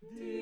Dear